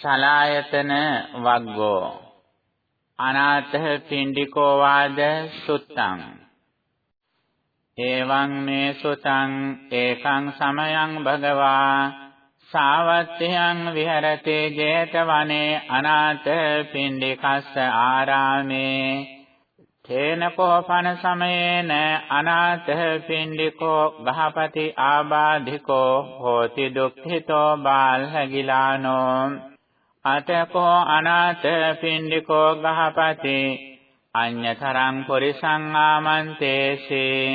සලායතන වග්ගෝ. අනාථ පින්ඩිකෝ වාද සුත්තං. එවං මේ සුතං ඒකං සමයං භගවා. සාවත්ත්‍යං විහෙරති 제තවනේ අනාථ පින්ඩිකස්ස ආරාමේ. තේන කෝපන සමයේන අනාථ පින්ඩිකෝ ගහපති ආබාධිකෝ හෝති දුක්ඛිතෝ බාල්හගිලානෝ. අතකෝ අනාථ පින්ඩිකෝ ගහපති. අඤ්‍යතරං පුරිසං ආමන්තේසී.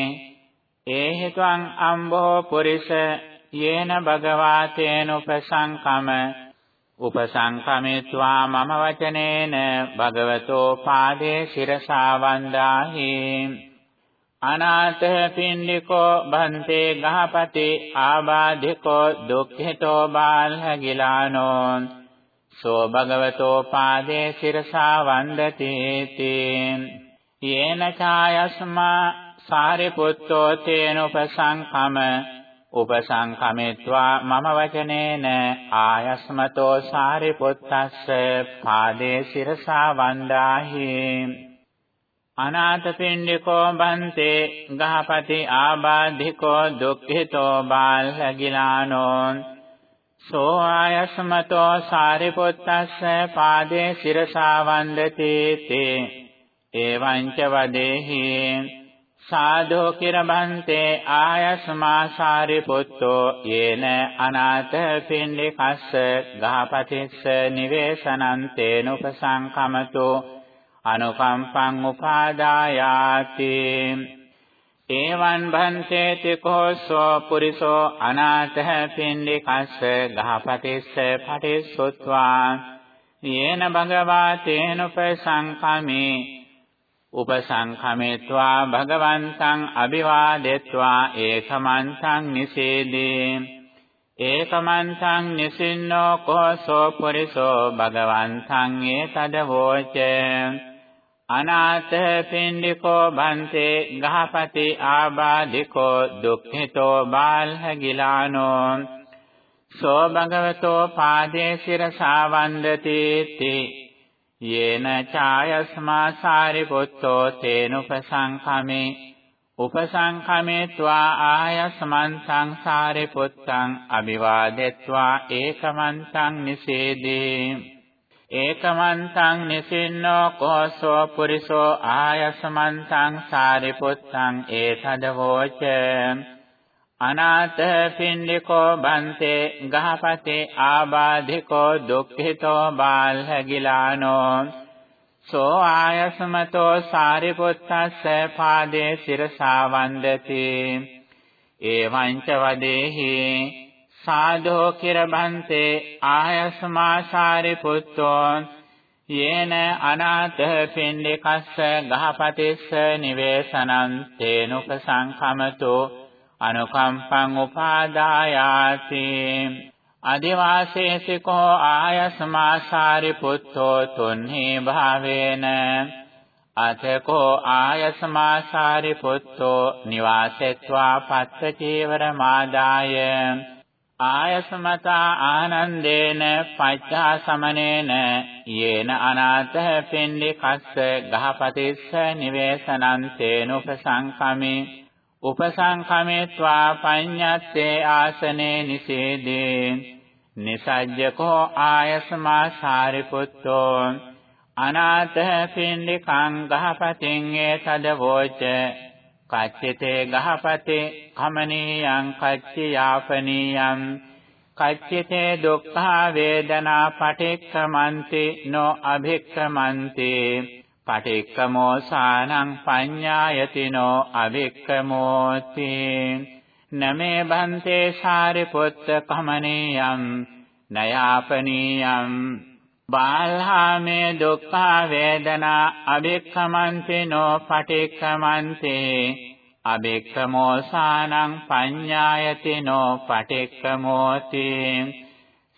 ඒහිතං අම්බෝ පුරිස යේන භගවා තේනුපසංකම උපසංකමෙත්වා මම වචනේන භගවතෝ පාදේ ශිරසා වන්දාහි. අනාථ පින්ඩිකෝ බන්තේ ගහපති ආබාධිකෝ දුක්ඛිතෝ බාලහගිලානෝ සෝ භගවතෝ පාදේ ශිරසා වන්දති තී යේන ඡායස්මා සාරිපුත්තෝ තේනුපසංකම උපසංකමෙත්වා මම වචනේන ආයස්මතෝ සාරිපුත්තස්ස පාදේ සිරසා වන්දාහි. අනාථපිණ්ඩිකෝ බන්තේ ගහපති ආබාධිකෝ දුක්ඛිතෝ බාලගිලානෝ සෝ ආයස්මතෝ සාරිපුත්තස්ස පාදේ සිරසා වන්දති තේ. එවං ච වදේහි. සාධෝ කිරබන්තේ ආයස්මා සාරිපුත්තෝ යේන අනාථ පින්ඩිකස්ස ගහපතිස්ස නිවේශනන්තේන උපසංකමතෝ අනුකම්පං උපාදායාති. එවං භන්තේති කෝසෝ පුරිසෝ අනාථ පින්ඩිකස්ස ගහපතිස්ස පටිසුත්වා යේන භගවා තේනුපසංකමේ. උපසංඛමෙත්වා භගවන්තං අභිවාදෙත්වා ඒකමන්තං නිසේදී. ඒකමන්තං නිසින්නෝ කෝසෝ පුරිසෝ භගවන්තං ඒතදවෝච අනාථ පින්ඩිකෝ බන්තේ ගහපති ආබාධිකෝ දුක්ඛිතෝ බාල්හගිලානෝ සෝ භගවතෝ පාදේ සිරසා වන්දති තී යේන ඡායස්මා සාරිපුත්තෝ තේනුපසංඛමේ උපසංඛමේत्वा ආයස්මන් සංසාරිපුත්තං අභිවාදෙත්වා ඒකමන්තං නිසේදී ඒකමන්තං නිසින්නෝ කෝසෝ පුරිසෝ ආයස්මන්තං සාරිපුත්තං ඒතදවෝච. අනාථ පින්ඩිකෝ බන්තේ ගහපතේ ආබාධිකෝ දුක්ඛිතෝ බාල්හගිලානෝ. සෝ ආයස්මතෝ සාරිපුත්තස්ස පාදේ සිරසා වන්දති. එවං ච වදේහි සාධෝ කිරබන්තේ ආයස්මා සාරිපුත්තෝ යේන අනාථ පින්ඩිකස්ස ගහපතිස්ස නිවේසනං තේනුපසංකමතෝ අනුකම්පං උපාදායාති. අදිවාසේසිකෝ ආයස්මාසාරි පුත්තෝ තුන්හි භාවේන අතකෝ ආයස්මාසාරි පුත්තෝ නිවාසෙත්වා පත්ත චීවර මාදාය. ආයස්මතා ආනන්දේන පච්චා සමනේන යේන අනාථ පින්ඩිකස්ස ගහපතිස්ස නිවේසනං තේනුපසංකමේ. උපසංඛමේत्वा පඤ්ඤත්තේ ආසනේ නිසේදේ. නිසජ්ජකෝ ආයස්මා සාරිපුත්තෝ. අනාථ පින්ඩිකං ගහපතින් ඒ තදවෝච කච්චිතේ ගහපති කමනීයං කච්චි යාපනීයං කච්චිතේ දුක්ඛ වේදනා පටික්කමන්ති නෝ අභික්කමන්ති පටික්කමෝ සානං පඤ්ඤායතිනෝ අවික්කමෝති නමේ බන්තේ සාරිපුත්ත කමනීයම් නයාපනීයම් බාල්හාමේ දුක්ඛ වේදනා අවික්කමන්තිනෝ පටික්කමන්ති අවික්කමෝ සානං පඤ්ඤායතිනෝ පටික්කමෝති.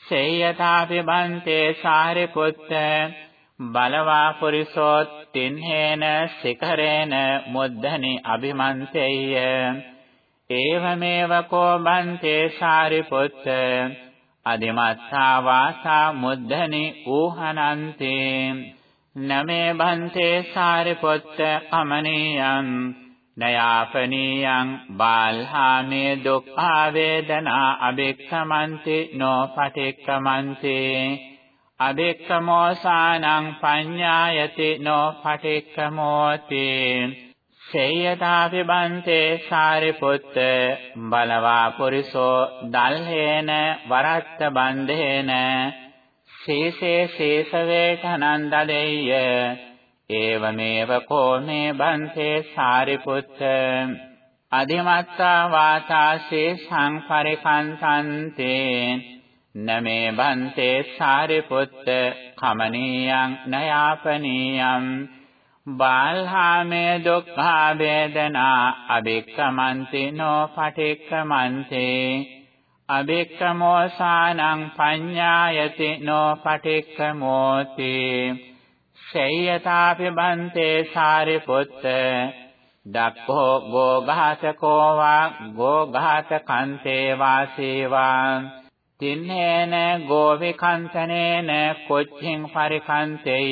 සේයතාපි බන්තේ සාරිපුත්ත බලවා පුරිසෝ තින්හේන සිකරේන මුද්ධනි අභිමන්තේය. ඒවමේව කෝ බන්තේ සාරිපුත්ත අදිමත්තා වාසා මුද්ධනි ඌහනන්තේ. නමේ බන්තේ සාරිපුත්ත කමනීයං නයාපනීයං බාල්හාමේ දුක්ඛ වේදනා අබෙක්ඛමන්ති නෝ පටික්ඛමන්ති අබෙක්ඛමෝසානං පඤ්ඤායති නෝ පටික්ඛමෝති සේයතාපි බන්තේ සාරිපුත්ත බලවා පුරිසෝ දල්හේන වරත්ත බන්ධේන සීසේ සීස වේඨනන්දදෙය්‍ය ඒවමේව කෝමේ බන්තේ සාරිපුත්ත අධිමත්තා වාතාසේ සංපරිකන්තන්තේ නමේ බන්තේ සාරිපුත්ත කමනීයං නයාපනීයං බාල්හාමේ දුක්ඛා වේදනා අබික්කමන්ති නෝ පටික්කමන්තේ අබික්කමෝසානං පඤ්ඤායති නෝ පටික්කමෝති සේයතාපි බන්තේ සාරිපුත්ත දක්ඛෝ ගෝඝාතකෝ වා ගෝඝාතකන්තේ වාසේවා තින්නේන ගෝවිකන්තනේන කොච්චින් පරිකන්තේය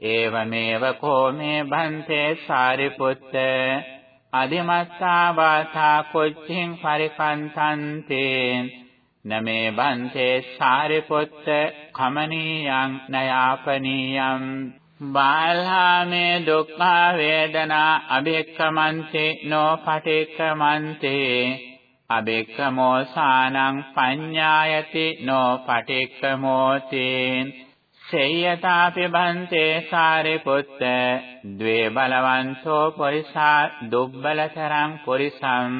ඒවමේව කෝමේ භන්තේ සාරිපුත්ත අදිමත්තා වාසා කොච්චින් පරිකන්තන්තේ නමේ භන්තේ සාරිපුත්ත කමනීයං නයාපනීයං බාල්හාමේ දුක්ඛ වේදනා අබෙක්කමන්තේ නෝ පටික්කමන්තේ අබෙක්කමෝසානං පඤ්ඤායති නෝ පටික්කමෝතේ සේයතාපි බන්තේ සාරිපුත්ත ද්වේ බලවන්තෝ පුරිසා දුබ්බලතරං පුරිසං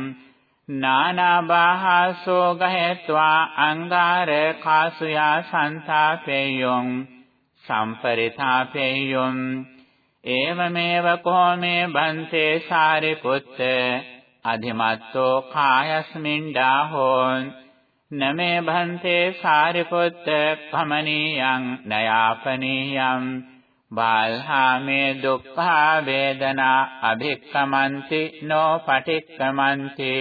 නානාබාහසෝ ගහෙත්වා අංගාර කාසුයා සන්තාපේයොං සම්පරිතාපේයොං ඒවමේව කෝමේ බන්තේ සාරිපුත්ත අධිමත්තෝ කායස්මින් ඩාහෝන් නමේ භන්තේ සාරිපුත්ත කමනීයං නයාපනීයං බාල්හාමේ දුක්ඛ වේදනා අභික්කමන්ති නෝ පටික්කමන්ති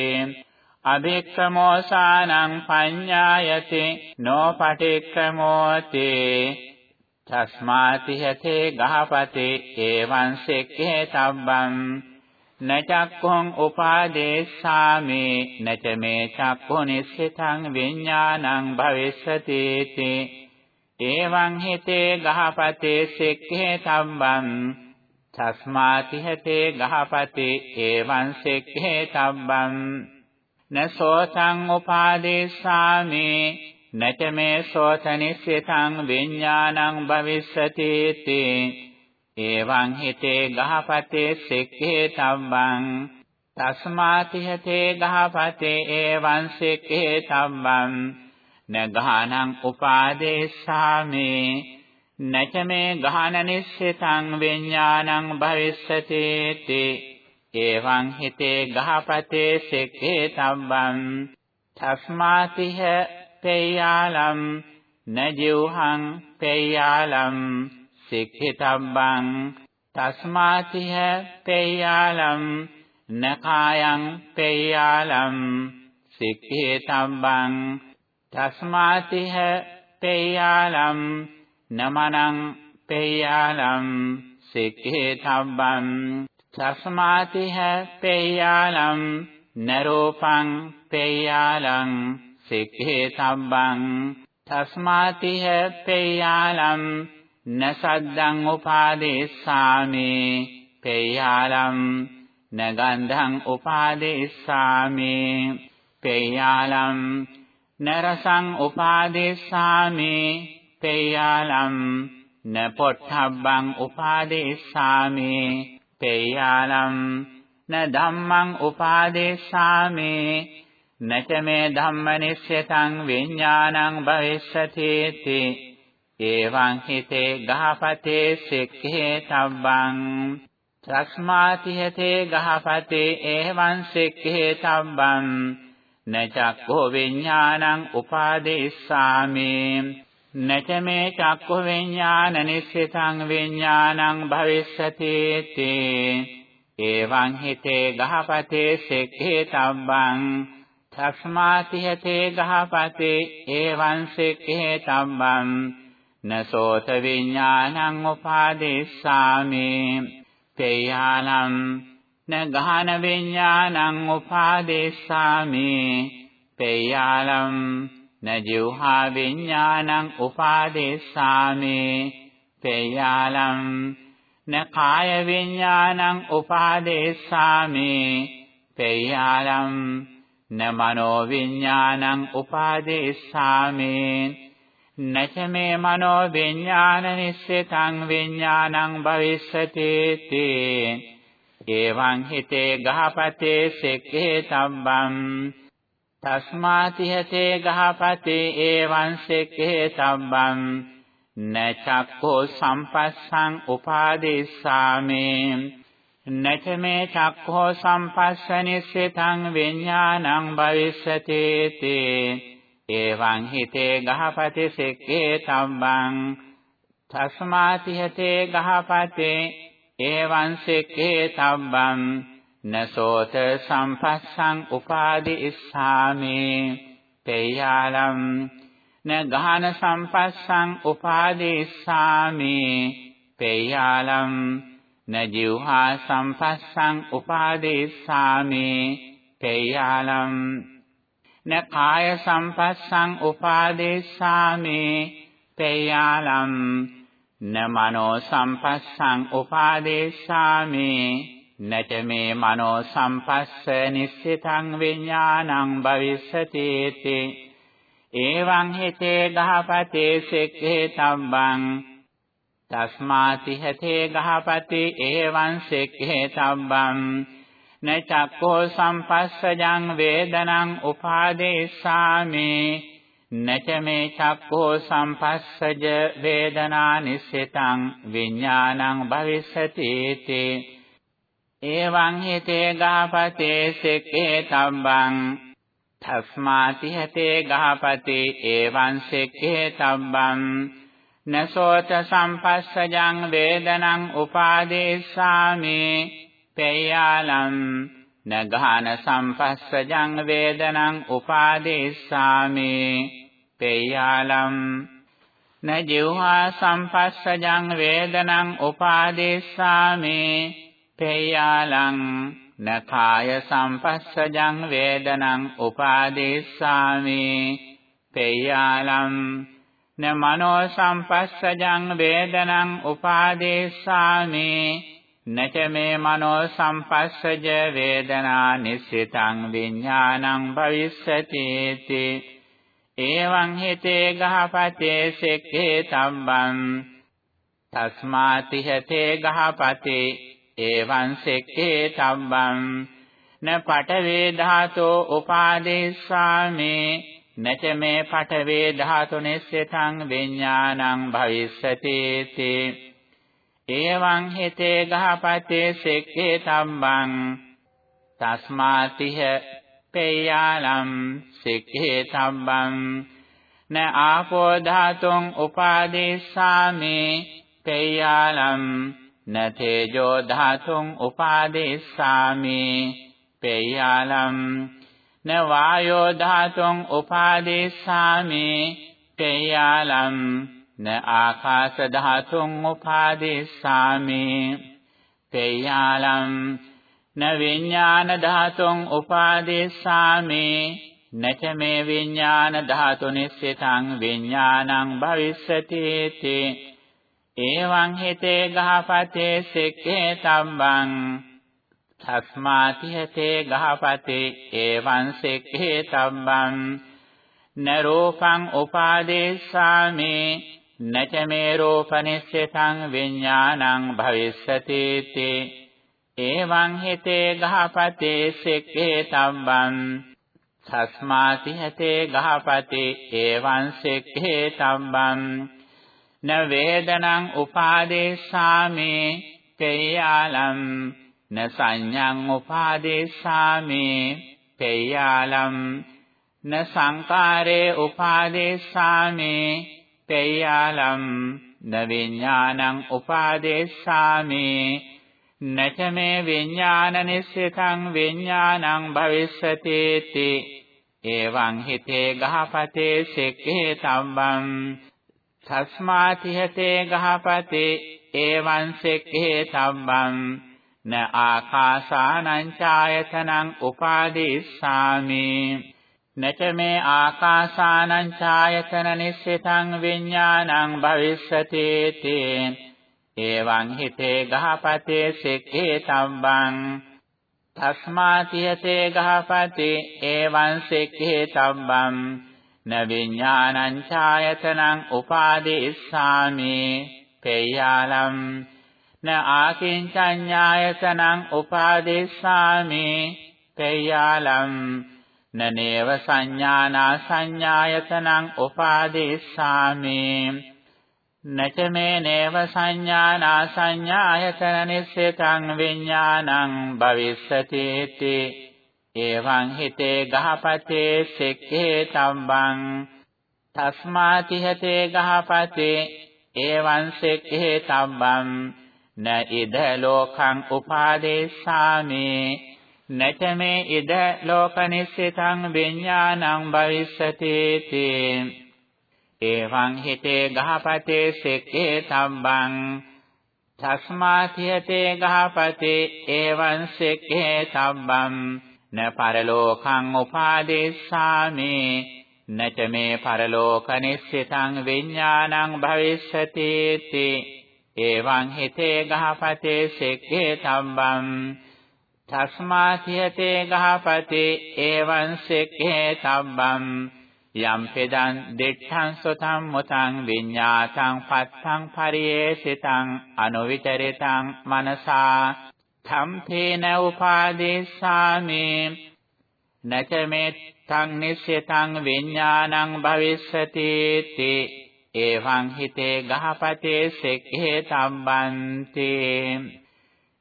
අභික්කමෝසානං පඤ්ඤායති නෝ පටික්කමෝති තස්මාති හතේ ගහපති එවං සෙක්ඛේ තබ්බං නචක්ඛං උපාදේශාමි නච මේ චක්ඛු නිස්සිතං විඥානං භවිස්සති තේ එවං හිතේ ගහපතේ සෙක්ඛේ තබ්බං තස්මාති හතේ ගහපතේ එවං සෙක්ඛේ තබ්බං නසෝතං උපාදේශාමි නච මේ සෝත නිස්සිතං විඥානං භවිස්සති තේ එවං හිතේ ගහපතේ සෙක්ඛේ තබ්බං තස්මාති හිතේ ගහපතේ එවං සෙක්ඛේ තබ්බං නගහනං උපාදේශාමි නච මේ ගහන නිස්සතං විඥානං භවිස්සති තේ එවං හිතේ ගහපතේ සෙක්ඛේ තබ්බං තස්මාතිහ පේයාලම් නජිව්හං පේයාලම් සික්ඛිතබ්බං තස්මාතිහ පේයාලම් නකායං පේයාලම් සික්ඛිතබ්බං තස්මාතිහ පේයාලම් නමනං පේයාලම් සික්ඛිතබ්බං තස්මාතිහ පේයාලම් නරෝපං පේයාලං සික්ඛිතබ්බං තස්මාතිහ පේයාලම් නසද්දං උපාදේස්සාමි පේයාලම් නගන්ධං උපාදේස්සාමි පේයාලම් නරසං උපාදේස්සාමි පේයාලම් නපොට්ඨබ්බං උපාදේස්සාමි පේයාලම් න ධම්මං උපාදේස්සාමි නච මේ ධම්මනිස්සතං විඥානං භවිස්සති තේ එවං හිතේ ගහපතේ සික්ඛේ තබ්බං චස්මාති හිතේ ගහපතේ එවං සික්ඛේ තබ්බං නචක්ඛෝ විඥානං උපාදේස්සාමි. නච මේ චක්ඛු විඥාන නිස්සිතං විඥානං භවිස්සති තේ එවං හිතේ ගහපතේ සික්ඛේ තබ්බං. තස්මාතිහතේ ගහපතේ එවං සික්ඛේ තබ්බං. නසෝත විඥානං උපාදේස්සාමි. තේයාලම් න ගහන විඥානං උපාදේස්සාමි තේයාලම් න ජීවහා විඥානං උපාදේස්සාමි තේයාලම් න කාය විඥානං උපාදේස්සාමි තේයාලම් න මනෝ විඥානං උපාදේස්සාමි නච මේ මනෝ විඥාන නිස්සතං විඥානං භවිස්සති තේ එවං හිතේ ගහපතේ සෙක්ඛේ තබ්බං තස්මාති හතේ ගහපතේ එවං සෙක්ඛේ තබ්බං නචක්ඛෝ සම්පස්සං උපාදේසාමේ නච මේ චක්ඛෝ සම්පස්සනිස්සතං විඥානං භවිස්සති තේ එවං හිතේ ගහපති සෙක්කේ තම්බං තස්මාති හතේ ගහපතේ එවං සෙක්කේ තම්බං නසෝත සම්පස්සං උපාදි ඉස්සාමි තේයාලම් න ගහන සම්පස්සං උපාදි ඉස්සාමි තේයාලම් න ජීවහා සම්පස්සං උපාදි ඉස්සාමි තේයාලම් න කාය සම්පස්සං උපාදේශාමි තේයාලම් න මනෝ සම්පස්සං උපාදේශාමි නච මේ මනෝ සම්පස්ස නිස්සිතං විඥානං භවිස්සති තේ එවං හිතේ ගහපතේ සෙක්ඛේ තබ්බං තස්මාති හතේ ගහපති එවං සෙක්ඛේ තබ්බං න චක්ඛෝ සම්පස්සජං වේදනං උපාදේසාමි නච මේ චක්ඛෝ සම්පස්සජ වේදනා නිසිතං විඥානං භවිස්සති තේ එවං හිතේ ගාපතේ සෙක්ඛේ තබ්බං තස්මාති හතේ ගාපතේ එවං සෙක්ඛේ තබ්බං නසෝත සම්පස්සජං වේදනං උපාදේසාමි පේයාලම් නගහන සම්පස්සජං වේදනං උපාදේස්සාමි පේයාලම්. න ජීවහා සම්පස්සජං වේදනං උපාදේස්සාමි පේයාලං න කාය සම්පස්සජං වේදනං උපාදේස්සාමි පේයාලම් න මනෝ සම්පස්සජං වේදනං උපාදේස්සාමි නච මේ මනෝ සම්පස්සජ වේදනා නිස්සිතං විඥානං භවිස්සති. තේ එවං හිතේ ගහපතේ සෙක්ඛේ තම්බං තස්මාති හතේ ගහපතේ එවං සෙක්ඛේ තම්බං න පඨවේ ධාතෝ උපාදේස්සාමි නච මේ පඨවේ ධාතු නිස්සිතං විඥානං භවිස්සති තේ එවං හිතේ ගහපතේ සෙක්කේ තම්බං තස්මාතිහ පේයාලම් සෙක්කේ තම්බං න ආපෝ ධාතුං උපාදේසාමි පේයාලම් න තේජෝ ධාතුං උපාදේසාමි පේයාලම් න වායෝ ධාතුං උපාදේසාමි පේයාලම් න ආකාශ ධාතුං උපාදේශාමි තේයාලම් න විඥාන ධාතුං උපාදේශාමි නච මේ විඥාන ධාතු නිස්සිතං විඥානං භවිස්සති තේ එවං හිතේ ගහපතේ සෙක්කේ තම්බං තස්මාති හතේ ගහපතේ එවං සෙක්කේ තම්බං න රූපං උපාදේශාමි නච මේ රූපනිස්සතං විඥානං භවිස්සති තේ එවං හිතේ ගහපතේ සෙක්කේ තම්බං තස්මාති හතේ ගහපතේ එවං සෙක්කේ තම්බං න වේදනං උපාදේශාමි තේයාලම් න සංඥං උපාදේශාමි තේයාලම් න සංකාරේ උපාදේශාමි පේයාලම් න විඥානං උපාදේශාමි නච මේ විඥාන නිස්සිතං විඥානං භවිස්සති තේ. එවං හිතේ ගහපතේ සෙක්කේ තම්බං. තස්මාතිහතේ ගහපතේ එවං සෙක්කේ තම්බං. න ආකාසානං ඡායතනං උපාදිස්සාමි. නච මේ ආකාසානං ඡායතන නිස්සිතං විඥානං භවිස්සති තේ. එවං හිතේ ගහපතේ සෙක්කේ තම්බං තස්මාතියතේ ගහපතේ එවං සෙක්කේ තම්බං න විඥානං ඡායතනං උපාදිස්සාමි පේයාලම් න ආකින්චඤ්ඤායතනං උපාදිස්සාමි පේයාලම් නනේව සංඥානා සංඥායතනං උපාදිස්සාමි නච මේ නේව සංඥානා සංඥායතන නිස්සතං විඥානං භවිස්සති තේ එවං හිතේ ගහපතේ සෙක්කේ තම්බං. තස්මාති හතේ ගහපතේ එවං සෙක්කේ තම්බං. න ඉද ලෝකං උපාදේශාමි. නච මේ ඉද ලෝකනිස්සිතං විඥානං භවිස්සති තේ එවං හිතේ ගහපතේ සෙක්කේ තම්බං තස්මාතියතේ ගහපතේ එවං සෙක්කේ තම්බං න පරලෝකං උපාදේශාමි නච මේ පරලෝකනිස්සිතං විඥානං භවිස්සති තේ එවං හිතේ ගහපතේ සෙක්කේ තම්බං තස්මාතියතේ ගහපතේ එවං සෙක්කේ තම්බං යම් පෙදං දෙඨං සොතං මොතං විඤ්ඤාතං පත්තං පරියේසිතං අනුවිතරිතං මනසා ධම්පේන උපාදේශාමි නච මෙත්තං නිශ්චිතං විඥානං භවිස්සති තේ එවං හිතේ ගහපතේ සෙක්ඛේ තම්බන්ති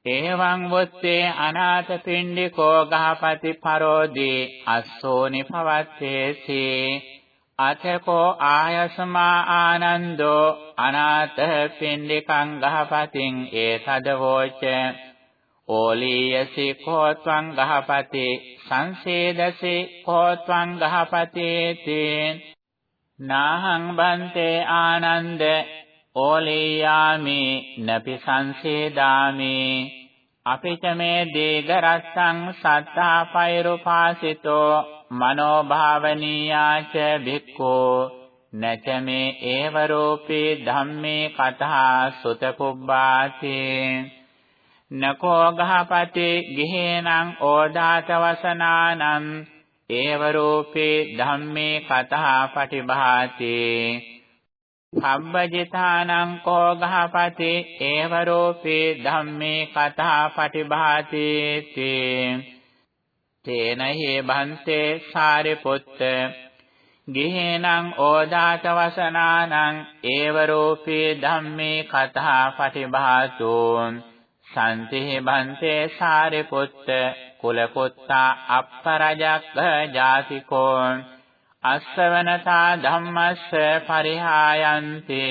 එවං වොත්තේ අනාථ පිණ්ඩිකෝ ගහපති පරෝදී අස්සෝනි පවත්තේසි. අතකෝ ආයසමා ආනන්දෝ අනාථ පිණ්ඩිකං ගහපතින් ඒතදවෝච ඕලීයසි කෝත්වං ගහපති සංසේදසි කෝත්වං ගහපති තේ නාහං බන්තේ ආනන්ද ඕලීයාමි නපි සංසේදාමි. අපිච මේ දීගරස්සං සත්තා පෛරුපාසිතෝ මනෝභාවනීයාච භික්ඛෝ. නච මේ ඒව රූපේ ධම්මේ කතා සුත පුබ්බාති නකෝ ගහපති ගිහේනං ඕදාත වසනානං ඒව රූපේ ධම්මේ කතා පටිභාති. සම්බජිතානං කෝ ගහපති ඒව රූපේ ධම්මේ කතා පටිභාති තේ. තේන හේ බන්තේ සාරිපුත්ත ගිහේනං ඕදාත වසනානං ඒව රූපේ ධම්මේ කතා පටිභාතු. සන්තිහි බන්තේ සාරිපුත්ත කුලපුත්තා අප්පරජක්ඛ ජාතිකෝ. අස්සවනතා ධම්මස්ස පරිහායන්ති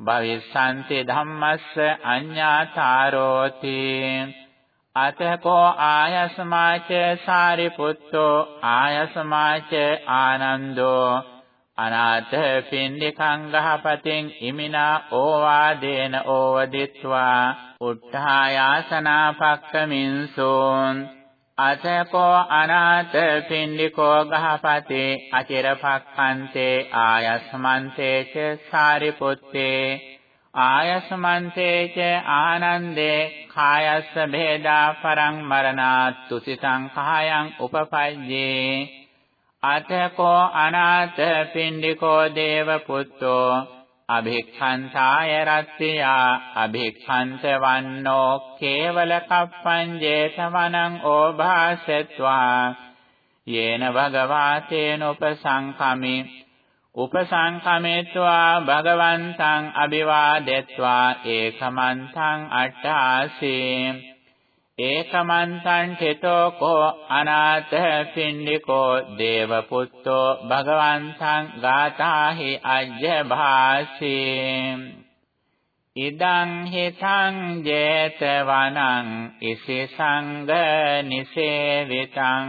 භවිස්සන්ති ධම්මස්ස අඤ්ඤාතාරෝති. අතකෝ ආයස්මාච සාරිපුත්තෝ ආයස්මාච ආනන්දෝ. අනාථ පින්ඩිකං ගහපතින් ඉමිනා ඕවාදේන ඕවදිත්වා. උත්ථායාසනාපක්කමින්සෝන් අතකෝ අනාථ පින්ඩිකෝ ගහපතේ අචිරපක්ඛන්තේ ආයස්මන්තේ ච සාරිපුත්තේ ආයස්මන්තේ ච ආනන්දේ කායස්ස භේදා පරං මරණාත්තු සිතං කායං උපපජ්ජේ අතකෝ අනාථ පින්ඩිකෝ දේව පුත්තෝ අභික්ඛන්තාය රත්ත්‍යා අභික්ඛන්ත වන්නෝ කේවල කප්පං ජේතවනං ඕභාසත්වා යේන භගවාතේන උපසංකමි උපසංකමෙත්වා භගවන්තං අභිවාදෙත්වා ඒකමන්තං අට්ඨාසී ඒකමන්තං චිතෝ කෝ අනාථ පින්ඩිකෝ දේවපුත්තෝ භගවන්තං ගාතාහි අජ්ජභාසී ඉදං හිතං ජේතවනං ඉසි සංඝ නිසේවිතං.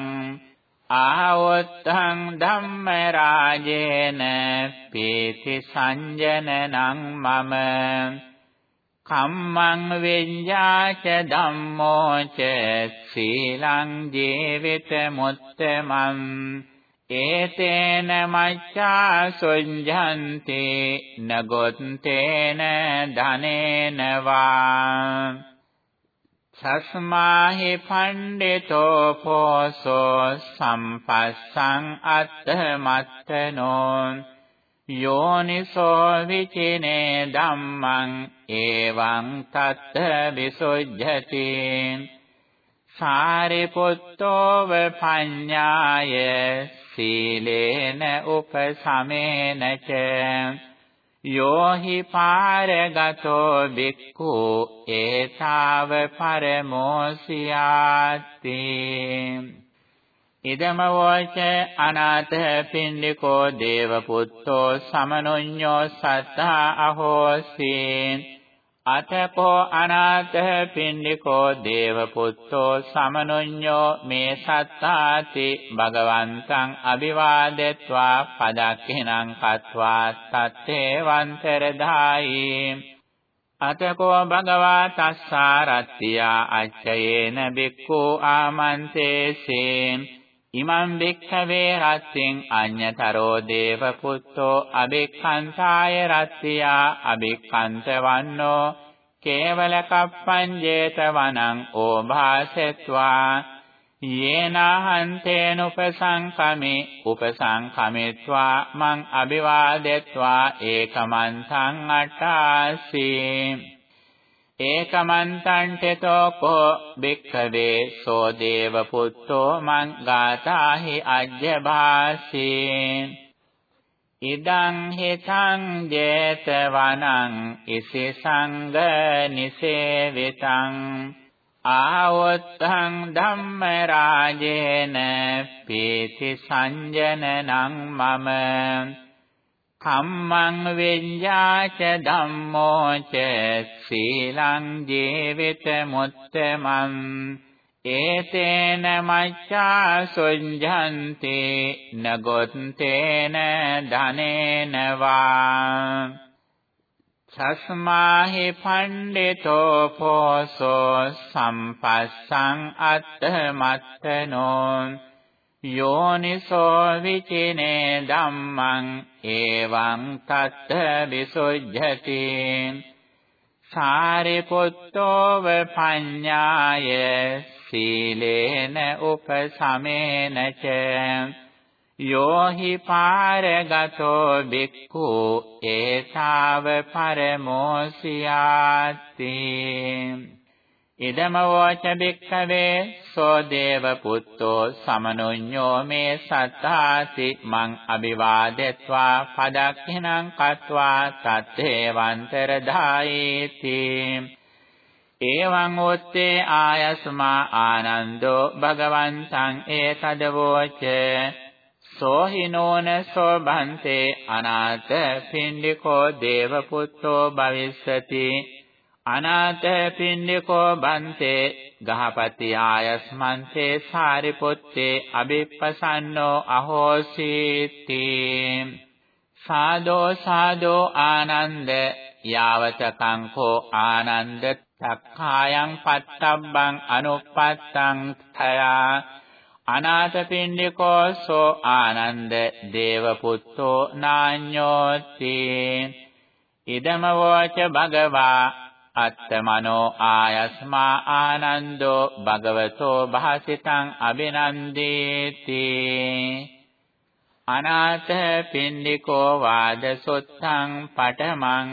ආවොත්තං ධම්ම රාජේන පීති සංජනනං මම. කම්මං විඤ්ඤාච ධම්මෝ ච සීලං ජීවිත මුත්තමං ඒතේන මච්ඡා සුඤ්ජන්ති නගොත්තේන ධනේන වා සස්මාහි පණ්ඩිතෝ පෝසෝ සම්පස්සං අත්තමත්තනෝ යෝනිසෝ විචිනේ ධම්මං එවං තත්ත විසුද්ධති. සාරිපුත්තෝව පඤ්ඤාය සීලේන උපසමේන ච. යෝ හි පාරගතෝ බික්ඛු ඒතාව පරමෝසියාති ඉදම වෝච අනාථ පින්ඩිකෝ දේවපුත්තෝ සමනුඤ්ඤෝ සත්තා අහෝසී. අතකෝ අනාථ පින්ඩිකෝ දේවපුත්තෝ සමනුඤ්ඤෝ මේ සත්තාති භගවන්තං අභිවාදෙත්වා පදක්ඛිනං කତ୍වා තත්තේ වන්තරදායි අතකෝ භගවා තස්සාරත්තියා අච්චයේන බික්ඛු ආමන්තේසේ. ඉමං භික්ඛවේ රත්තින් අඤ්ඤතරෝ දේව පුත්තෝ අබික්ඛන්තාය රත්තියා අබික්ඛන්ත වන්නෝ කේවල කප්පංජේත වනං ඕභාසෙත්වා යේනහන්තේන උපසංකමේ උපසංකමෙත්වා මං අභිවාදෙත්වා ඒකමන්තං අට්ඨාසී ඒකමන්තං තෙතෝ කෝ භික්ඛවේ සෝ දේව පුත්තෝ මං ගාතාහි අජ්ජභාසී ඉදං හිතං 제තවනං ඉසි සංග නිසේවිතං. ආවොත්තං ධම්ම රාජේන පීති සංජනනං මම. කම්මං වෙඤ්ඤාච ධම්මෝ ච සීලං ජීවිත මුත්තමං ඒතේන මච්ඡා සුඤ්ජන්ති නගොත්තේන ධනේන වා සස්මාහි පණ්ඩිතෝ පෝසෝ සම්පස්සං අත්තමත්තනෝ යෝනිසෝ විචිනේ ධම්මං එවං තත්ත විසුද්ධති. සාරිපුත්තෝව පඤ්ඤාය සීලේන උපසමේන ච. යෝ හි පාරගතෝ බික්ඛු ඒතාව පරමෝසියාති. ඉදම වෝච බික්ඛවේ සෝ දේව පුත්තෝ සමනුඤ්ඤෝ මේ සත්තාති මං අභිවාදෙත්වා පදක්ඛිනං කତ୍වා තත්තේවන්තර ධායේති එවං උත්තේ ආයස්මා ආනන්දෝ භගවන්තං ඒතදවෝච සෝහිනෝන සෝභන්තේ අනාථ පින්ඩිකෝ දේව පුත්තෝ භවිස්සති අනාථ පින්ඩිකෝ බන්තේ ගහපති ආයස්මන්තේ සාරිපුත්තේ අබිප්පසන්නෝ අහෝසීති. සාදෝ සාදෝ ආනන්ද යාවතකං කෝ ආනන්ද තක්ඛායන් පත්තබ්බං අනුප්පත්තං thaya අනාථ පින්ඩිකෝ සෝ ආනන්ද දේව පුත්තෝ නාඤ්ඤෝති. ඉදම වෝච භගවා අත්තමනෝ ආයස්මා ආනන්දෝ භගවතෝ භාසිතං අබිනන්දේති අනාථ පින්ඩිකෝ වාද සොත්තං පඨමං